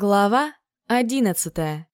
Глава одиннадцатая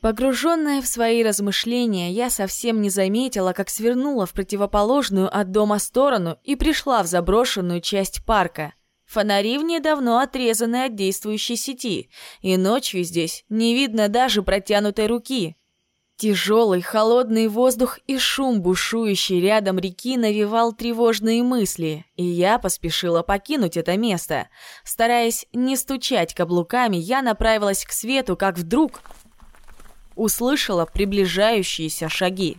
Погруженная в свои размышления, я совсем не заметила, как свернула в противоположную от дома сторону и пришла в заброшенную часть парка. Фонари в ней давно отрезаны от действующей сети, и ночью здесь не видно даже протянутой руки. Тяжелый, холодный воздух и шум, бушующий рядом реки, навевал тревожные мысли, и я поспешила покинуть это место. Стараясь не стучать каблуками, я направилась к свету, как вдруг услышала приближающиеся шаги.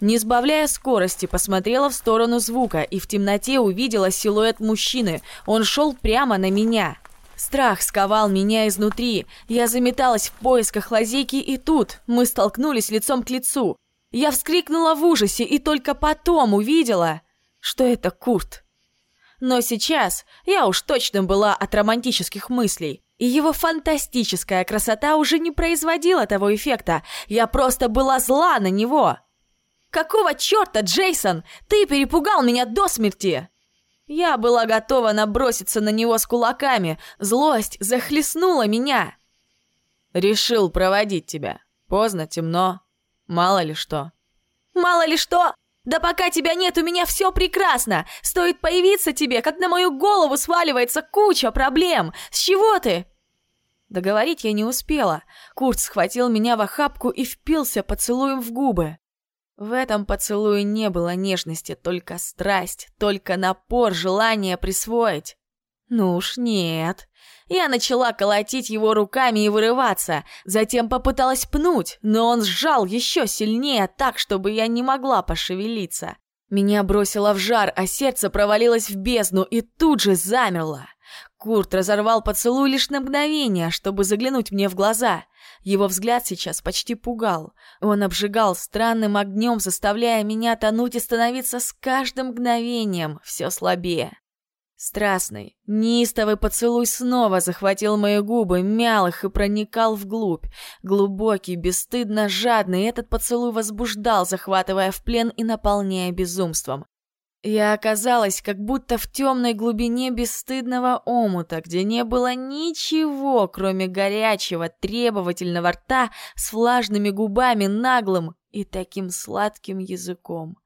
Не сбавляя скорости, посмотрела в сторону звука и в темноте увидела силуэт мужчины. Он шел прямо на меня. Страх сковал меня изнутри. Я заметалась в поисках лазейки, и тут мы столкнулись лицом к лицу. Я вскрикнула в ужасе и только потом увидела, что это Курт. Но сейчас я уж точно была от романтических мыслей, и его фантастическая красота уже не производила того эффекта. Я просто была зла на него. «Какого черта, Джейсон? Ты перепугал меня до смерти!» Я была готова наброситься на него с кулаками. Злость захлестнула меня. Решил проводить тебя. Поздно, темно. Мало ли что. Мало ли что? Да пока тебя нет, у меня все прекрасно. Стоит появиться тебе, как на мою голову сваливается куча проблем. С чего ты? Договорить я не успела. Курт схватил меня в охапку и впился поцелуем в губы. В этом поцелуе не было нежности, только страсть, только напор, желание присвоить. Ну уж нет. Я начала колотить его руками и вырываться, затем попыталась пнуть, но он сжал еще сильнее так, чтобы я не могла пошевелиться. Меня бросило в жар, а сердце провалилось в бездну и тут же замерло. Курт разорвал поцелуй лишь на мгновение, чтобы заглянуть мне в глаза. Его взгляд сейчас почти пугал. Он обжигал странным огнем, заставляя меня тонуть и становиться с каждым мгновением все слабее. Страстный, неистовый поцелуй снова захватил мои губы, мял их и проникал вглубь. Глубокий, бесстыдно жадный, этот поцелуй возбуждал, захватывая в плен и наполняя безумством. Я оказалась как будто в темной глубине бесстыдного омута, где не было ничего, кроме горячего, требовательного рта с влажными губами, наглым и таким сладким языком.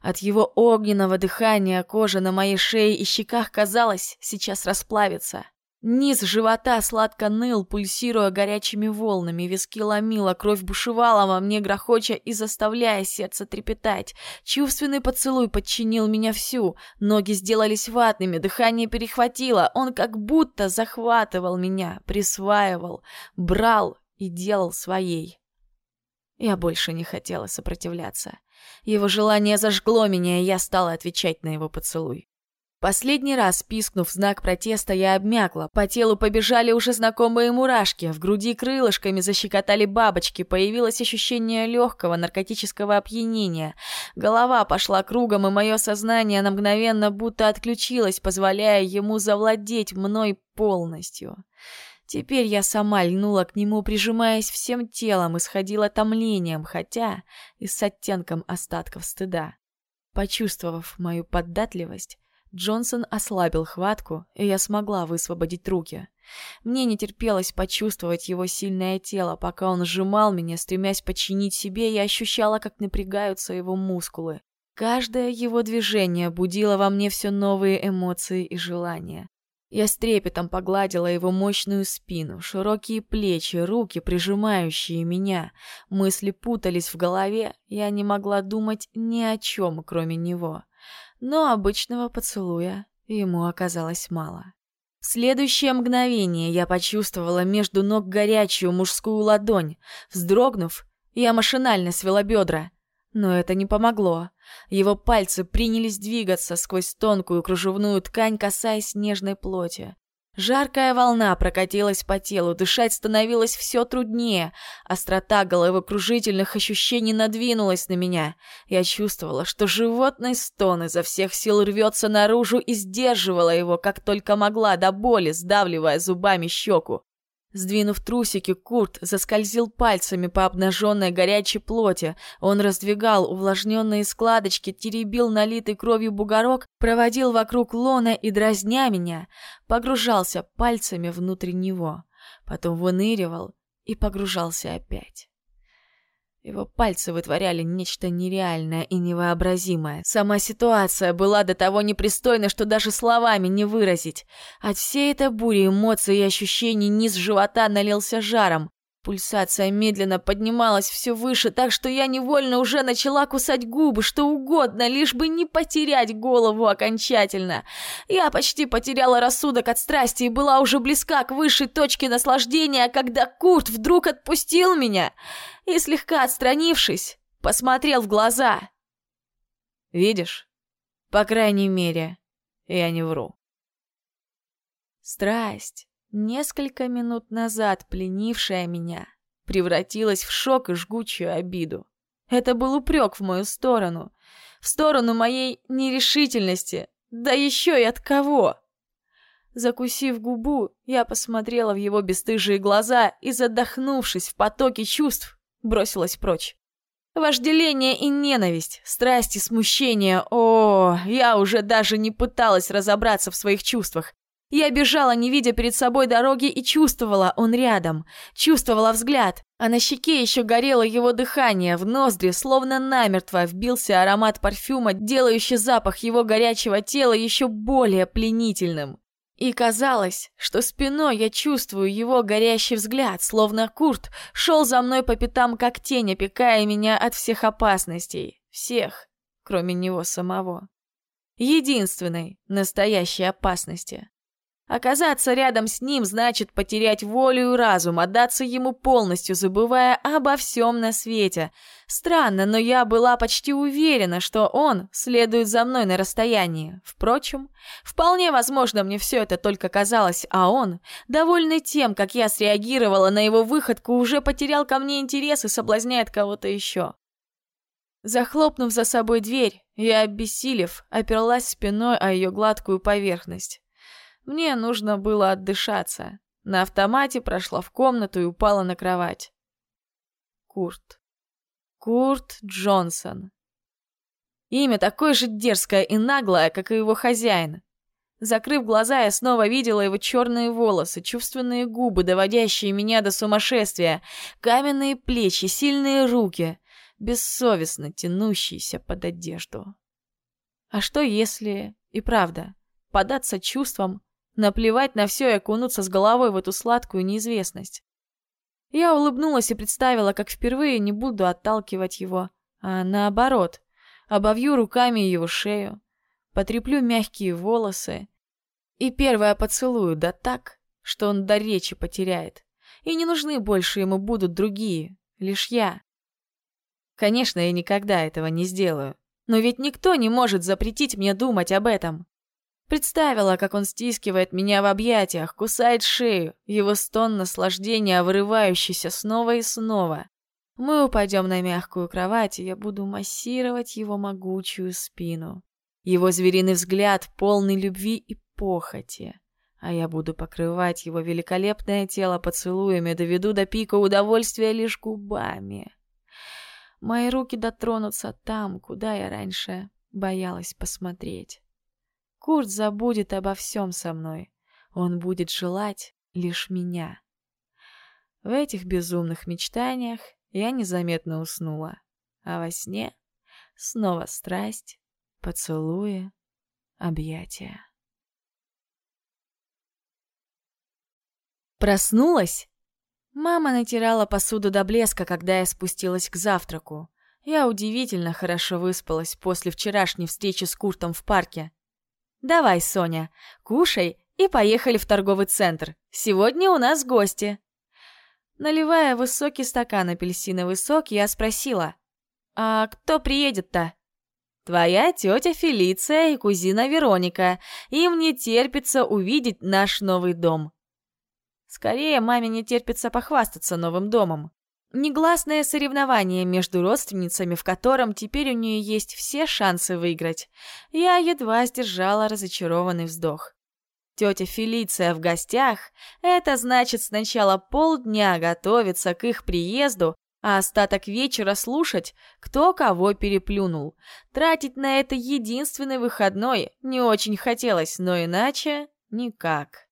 От его огненного дыхания кожа на моей шее и щеках, казалось, сейчас расплавится. Низ живота сладко ныл, пульсируя горячими волнами, виски ломило, кровь бушевала во мне, грохоча и заставляя сердце трепетать. Чувственный поцелуй подчинил меня всю, ноги сделались ватными, дыхание перехватило, он как будто захватывал меня, присваивал, брал и делал своей. Я больше не хотела сопротивляться. Его желание зажгло меня, и я стала отвечать на его поцелуй. Последний раз, пискнув знак протеста, я обмякла. По телу побежали уже знакомые мурашки, в груди крылышками защекотали бабочки, появилось ощущение легкого наркотического опьянения. Голова пошла кругом, и мое сознание на мгновенно будто отключилось, позволяя ему завладеть мной полностью. Теперь я сама льнула к нему, прижимаясь всем телом, исходила томлением, хотя и с оттенком остатков стыда. Почувствовав мою податливость, Джонсон ослабил хватку, и я смогла высвободить руки. Мне не терпелось почувствовать его сильное тело, пока он сжимал меня, стремясь подчинить себе, я ощущала, как напрягаются его мускулы. Каждое его движение будило во мне все новые эмоции и желания. Я с трепетом погладила его мощную спину, широкие плечи, руки, прижимающие меня. Мысли путались в голове, я не могла думать ни о чем, кроме него но обычного поцелуя ему оказалось мало. В следующее мгновение я почувствовала между ног горячую мужскую ладонь. Вздрогнув, я машинально свела бедра. Но это не помогло. Его пальцы принялись двигаться сквозь тонкую кружевную ткань, касаясь нежной плоти. Жаркая волна прокатилась по телу, дышать становилось все труднее. Острота головокружительных ощущений надвинулась на меня. Я чувствовала, что животный стон изо всех сил рвется наружу и сдерживала его, как только могла, до боли, сдавливая зубами щеку. Сдвинув трусики, Курт заскользил пальцами по обнаженной горячей плоти. Он раздвигал увлажненные складочки, теребил налитый кровью бугорок, проводил вокруг лона и, дразня меня, погружался пальцами внутрь него. Потом выныривал и погружался опять. Его пальцы вытворяли нечто нереальное и невообразимое. Сама ситуация была до того непристойна, что даже словами не выразить. От всей этой бури эмоций и ощущений низ живота налился жаром. Пульсация медленно поднималась все выше, так что я невольно уже начала кусать губы, что угодно, лишь бы не потерять голову окончательно. Я почти потеряла рассудок от страсти и была уже близка к высшей точке наслаждения, когда Курт вдруг отпустил меня и, слегка отстранившись, посмотрел в глаза. «Видишь? По крайней мере, я не вру». Страсть несколько минут назад пленившая меня, превратилась в шок и жгучую обиду. Это был упрек в мою сторону, в сторону моей нерешительности, да еще и от кого. Закусив губу, я посмотрела в его бесстыжие глаза и, задохнувшись в потоке чувств, бросилась прочь. Вожделение и ненависть, страсть и смущение. О, я уже даже не пыталась разобраться в своих чувствах. Я бежала, не видя перед собой дороги, и чувствовала, он рядом. Чувствовала взгляд, а на щеке еще горело его дыхание, в ноздри, словно намертво, вбился аромат парфюма, делающий запах его горячего тела еще более пленительным. И казалось, что спиной я чувствую его горящий взгляд, словно Курт шел за мной по пятам, как тень, опекая меня от всех опасностей. Всех, кроме него самого. Единственной настоящей опасности. Оказаться рядом с ним значит потерять волю и разум, отдаться ему полностью, забывая обо всем на свете. Странно, но я была почти уверена, что он следует за мной на расстоянии. Впрочем, вполне возможно, мне все это только казалось, а он, довольный тем, как я среагировала на его выходку, уже потерял ко мне интерес и соблазняет кого-то еще. Захлопнув за собой дверь, я, обессилев, оперлась спиной о ее гладкую поверхность. Мне нужно было отдышаться. На автомате прошла в комнату и упала на кровать. Курт. Курт Джонсон. Имя такое же дерзкое и наглое, как и его хозяин. Закрыв глаза, я снова видела его черные волосы, чувственные губы, доводящие меня до сумасшествия, каменные плечи, сильные руки, бессовестно тянущиеся под одежду. А что если и правда податься чувствам Наплевать на все и окунуться с головой в эту сладкую неизвестность. Я улыбнулась и представила, как впервые не буду отталкивать его, а наоборот, обовью руками его шею, потреплю мягкие волосы и первое поцелую, да так, что он до речи потеряет. И не нужны больше ему будут другие, лишь я. Конечно, я никогда этого не сделаю, но ведь никто не может запретить мне думать об этом. Представила, как он стискивает меня в объятиях, кусает шею, его стон наслаждения, вырывающийся снова и снова. Мы упадем на мягкую кровать, и я буду массировать его могучую спину. Его звериный взгляд, полный любви и похоти. А я буду покрывать его великолепное тело поцелуями, доведу до пика удовольствия лишь губами. Мои руки дотронутся там, куда я раньше боялась посмотреть. Курт забудет обо всем со мной. Он будет желать лишь меня. В этих безумных мечтаниях я незаметно уснула, а во сне снова страсть, поцелуи, объятия. Проснулась? Мама натирала посуду до блеска, когда я спустилась к завтраку. Я удивительно хорошо выспалась после вчерашней встречи с Куртом в парке. «Давай, Соня, кушай и поехали в торговый центр. Сегодня у нас гости». Наливая высокий стакан апельсиновый сок, я спросила, «А кто приедет-то?» «Твоя тетя Фелиция и кузина Вероника. Им не терпится увидеть наш новый дом». Скорее, маме не терпится похвастаться новым домом. Негласное соревнование между родственницами, в котором теперь у нее есть все шансы выиграть. Я едва сдержала разочарованный вздох. тетя Фелиция в гостях, это значит сначала полдня готовиться к их приезду, а остаток вечера слушать, кто кого переплюнул. Тратить на это единственный выходной не очень хотелось, но иначе никак.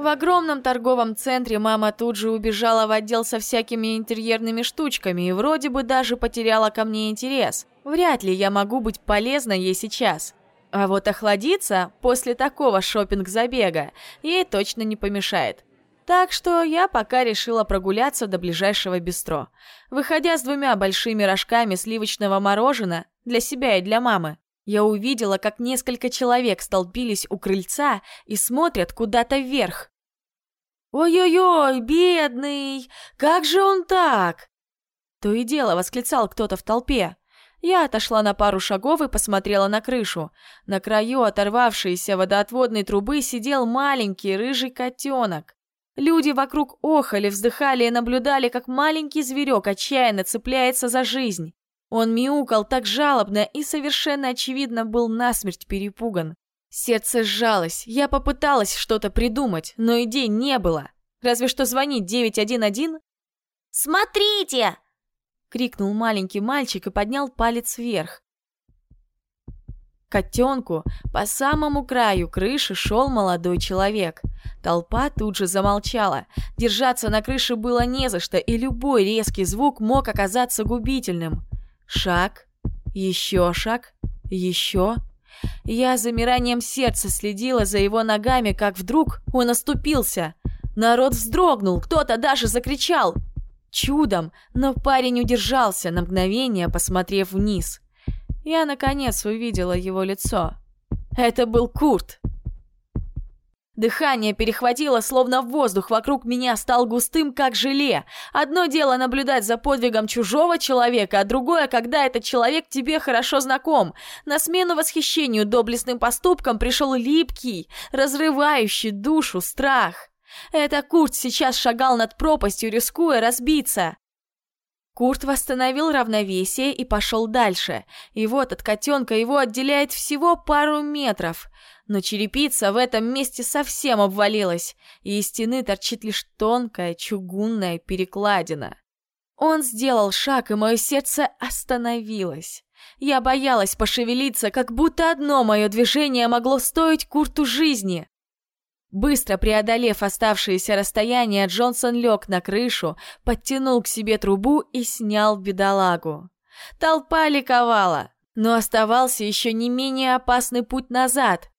В огромном торговом центре мама тут же убежала в отдел со всякими интерьерными штучками и вроде бы даже потеряла ко мне интерес. Вряд ли я могу быть полезна ей сейчас. А вот охладиться после такого шопинг-забега ей точно не помешает. Так что я пока решила прогуляться до ближайшего бистро. Выходя с двумя большими рожками сливочного мороженого для себя и для мамы, я увидела, как несколько человек столпились у крыльца и смотрят куда-то вверх. «Ой-ой-ой, бедный! Как же он так?» То и дело восклицал кто-то в толпе. Я отошла на пару шагов и посмотрела на крышу. На краю оторвавшейся водоотводной трубы сидел маленький рыжий котенок. Люди вокруг охали, вздыхали и наблюдали, как маленький зверек отчаянно цепляется за жизнь. Он мяукал так жалобно и совершенно очевидно был насмерть перепуган. Сердце сжалось, я попыталась что-то придумать, но идей не было. Разве что звонить 911. «Смотрите!» — крикнул маленький мальчик и поднял палец вверх. Котенку по самому краю крыши шел молодой человек. Толпа тут же замолчала. Держаться на крыше было не за что, и любой резкий звук мог оказаться губительным. Шаг, еще шаг, еще. Я замиранием сердца следила за его ногами, как вдруг он оступился. Народ вздрогнул, кто-то даже закричал. Чудом, но парень удержался на мгновение, посмотрев вниз. Я, наконец, увидела его лицо. Это был Курт. Дыхание перехватило, словно воздух вокруг меня стал густым, как желе. Одно дело наблюдать за подвигом чужого человека, а другое, когда этот человек тебе хорошо знаком. На смену восхищению доблестным поступкам пришел липкий, разрывающий душу страх. Это Курт сейчас шагал над пропастью, рискуя разбиться. Курт восстановил равновесие и пошел дальше. И вот от котенка его отделяет всего пару метров. Но черепица в этом месте совсем обвалилась, и из стены торчит лишь тонкая чугунная перекладина. Он сделал шаг, и мое сердце остановилось. Я боялась пошевелиться, как будто одно мое движение могло стоить Курту жизни. Быстро преодолев оставшееся расстояние, Джонсон лег на крышу, подтянул к себе трубу и снял бедолагу. Толпа ликовала, но оставался еще не менее опасный путь назад.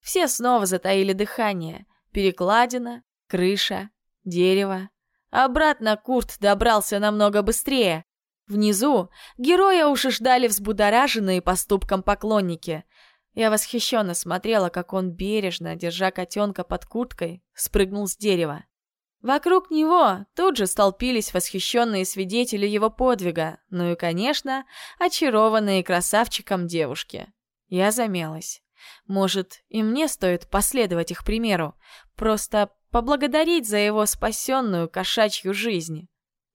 Все снова затаили дыхание. Перекладина, крыша, дерево. Обратно Курт добрался намного быстрее. Внизу героя уже ждали взбудораженные поступком поклонники — я восхищенно смотрела, как он бережно, держа котенка под курткой, спрыгнул с дерева. Вокруг него тут же столпились восхищенные свидетели его подвига, ну и, конечно, очарованные красавчиком девушки. Я замялась. Может, и мне стоит последовать их примеру, просто поблагодарить за его спасенную кошачью жизнь.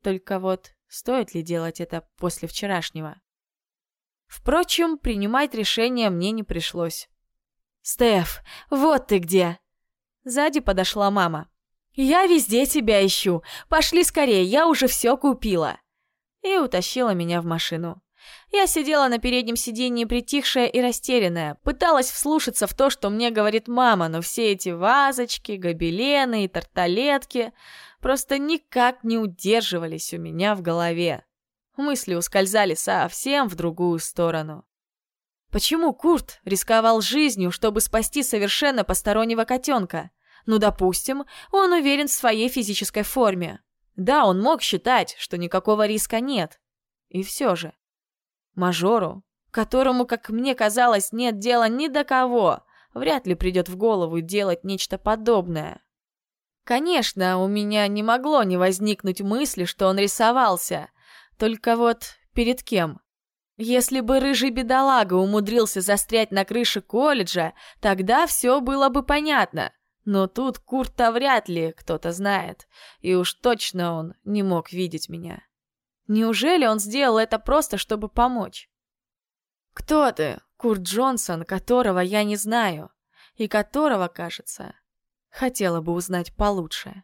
Только вот стоит ли делать это после вчерашнего? Впрочем, принимать решение мне не пришлось. «Стеф, вот ты где!» Сзади подошла мама. «Я везде тебя ищу. Пошли скорее, я уже все купила!» И утащила меня в машину. Я сидела на переднем сиденье притихшая и растерянная, пыталась вслушаться в то, что мне говорит мама, но все эти вазочки, гобелены и тарталетки просто никак не удерживались у меня в голове. Мысли ускользали совсем в другую сторону. Почему Курт рисковал жизнью, чтобы спасти совершенно постороннего котенка? Ну, допустим, он уверен в своей физической форме. Да, он мог считать, что никакого риска нет. И все же. Мажору, которому, как мне казалось, нет дела ни до кого, вряд ли придет в голову делать нечто подобное. Конечно, у меня не могло не возникнуть мысли, что он рисовался, только вот перед кем? Если бы рыжий бедолага умудрился застрять на крыше колледжа, тогда все было бы понятно. Но тут Курта вряд ли кто-то знает, и уж точно он не мог видеть меня. Неужели он сделал это просто, чтобы помочь? Кто ты, Курт Джонсон, которого я не знаю, и которого, кажется, хотела бы узнать получше?